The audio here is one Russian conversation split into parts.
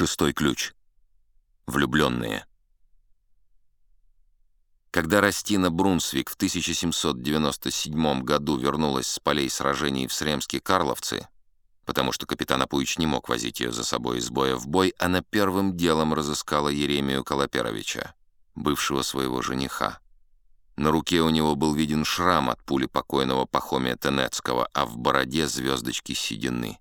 Шестой ключ. Влюбленные. Когда Растина Брунсвик в 1797 году вернулась с полей сражений в Сремске-Карловцы, потому что капитан Апуич не мог возить ее за собой из боя в бой, она первым делом разыскала Еремию Колоперовича, бывшего своего жениха. На руке у него был виден шрам от пули покойного Пахомия Тенецкого, а в бороде звездочки седины.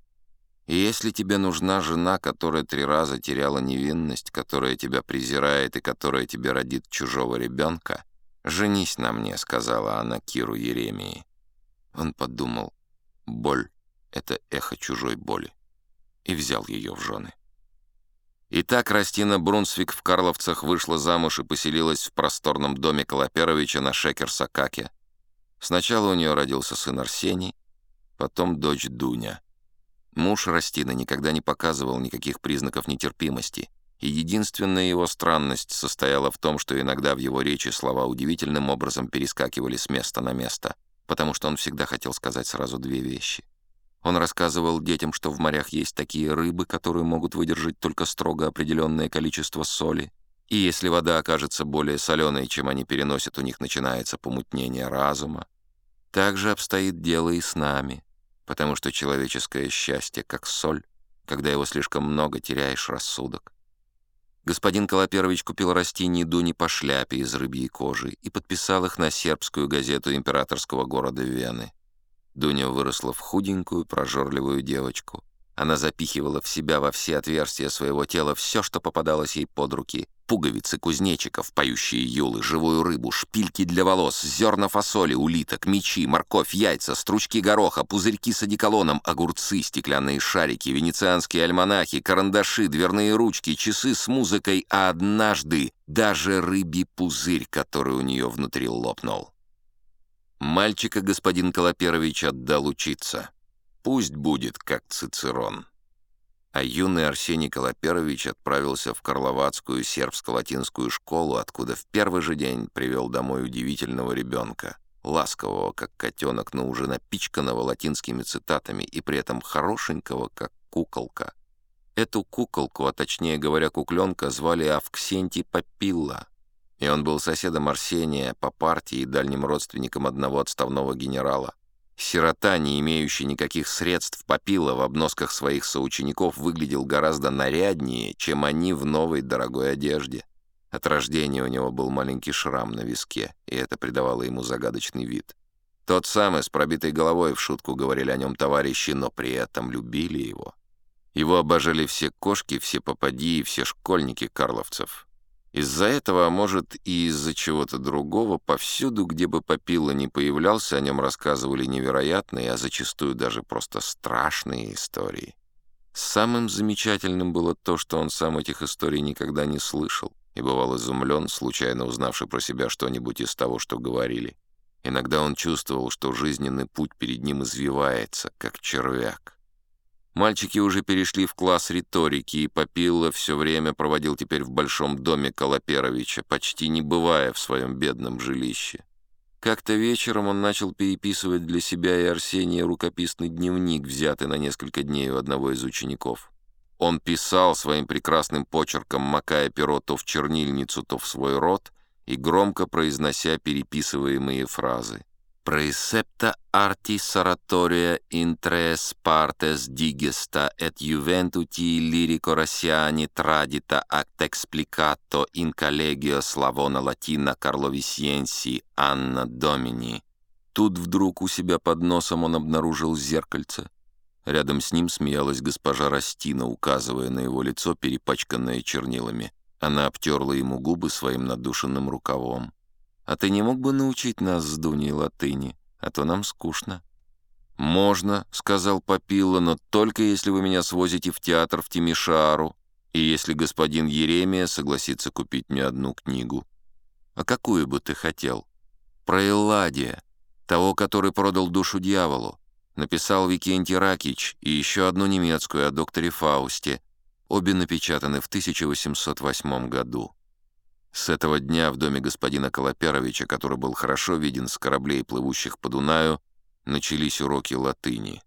И если тебе нужна жена, которая три раза теряла невинность, которая тебя презирает и которая тебе родит чужого ребенка, женись на мне, сказала она Киру Еремии. Он подумал, боль — это эхо чужой боли, и взял ее в жены. Итак, Растина Брунсвик в Карловцах вышла замуж и поселилась в просторном доме Колоперовича на Шекер-Сакаке. Сначала у нее родился сын Арсений, потом дочь Дуня — Муж Растина никогда не показывал никаких признаков нетерпимости, и единственная его странность состояла в том, что иногда в его речи слова удивительным образом перескакивали с места на место, потому что он всегда хотел сказать сразу две вещи. Он рассказывал детям, что в морях есть такие рыбы, которые могут выдержать только строго определенное количество соли, и если вода окажется более соленой, чем они переносят, у них начинается помутнение разума. Так же обстоит дело и с нами — потому что человеческое счастье, как соль, когда его слишком много, теряешь рассудок. Господин Колоперович купил растения Дуни по шляпе из рыбьей кожи и подписал их на сербскую газету императорского города Вены. Дуня выросла в худенькую, прожорливую девочку. Она запихивала в себя во все отверстия своего тела все, что попадалось ей под руки. Пуговицы кузнечиков, поющие юлы, живую рыбу, шпильки для волос, зерна фасоли, улиток, мечи, морковь, яйца, стручки гороха, пузырьки с одеколоном, огурцы, стеклянные шарики, венецианские альманахи, карандаши, дверные ручки, часы с музыкой, а однажды даже рыбий пузырь, который у нее внутри лопнул. Мальчика господин Колоперович отдал учиться. Пусть будет, как Цицерон. А юный Арсений Колоперович отправился в Карловацкую сербско-латинскую школу, откуда в первый же день привел домой удивительного ребенка, ласкового, как котенок, но уже напичканного латинскими цитатами и при этом хорошенького, как куколка. Эту куколку, а точнее говоря, кукленка, звали Авксентий Попилла, и он был соседом Арсения по партии и дальним родственником одного отставного генерала. Сирота, не имеющий никаких средств, попила в обносках своих соучеников выглядел гораздо наряднее, чем они в новой дорогой одежде. От рождения у него был маленький шрам на виске, и это придавало ему загадочный вид. Тот самый, с пробитой головой, в шутку говорили о нем товарищи, но при этом любили его. Его обожали все кошки, все попади и все школьники карловцев. Из-за этого, а может и из-за чего-то другого, повсюду, где бы Попила не появлялся, о нем рассказывали невероятные, а зачастую даже просто страшные истории. Самым замечательным было то, что он сам этих историй никогда не слышал и бывал изумлен, случайно узнавший про себя что-нибудь из того, что говорили. Иногда он чувствовал, что жизненный путь перед ним извивается, как червяк. Мальчики уже перешли в класс риторики, и Попилла все время проводил теперь в большом доме Колоперовича, почти не бывая в своем бедном жилище. Как-то вечером он начал переписывать для себя и Арсения рукописный дневник, взятый на несколько дней у одного из учеников. Он писал своим прекрасным почерком, макая перо то в чернильницу, то в свой рот, и громко произнося переписываемые фразы. Precepta artis oratoria in tres partes digesta et juventuti lyrico Rossiani tradita act explicato in collegio Slavona Latina Карловисьенси Анна Домини. Тут вдруг у себя под носом он обнаружил зеркальце. Рядом с ним смеялась госпожа Растина, указывая на его лицо, перепачканное чернилами. Она обтерла ему губы своим надушенным рукавом. А ты не мог бы научить нас с Дуней латыни, а то нам скучно». «Можно», — сказал Попилла, «но только если вы меня свозите в театр в Тимишару, и если господин Еремия согласится купить мне одну книгу». «А какую бы ты хотел?» «Про Элладия, того, который продал душу дьяволу. Написал Викентий Ракич и еще одну немецкую о докторе Фаусте. Обе напечатаны в 1808 году». С этого дня в доме господина Колоперовича, который был хорошо виден с кораблей, плывущих по Дунаю, начались уроки латыни.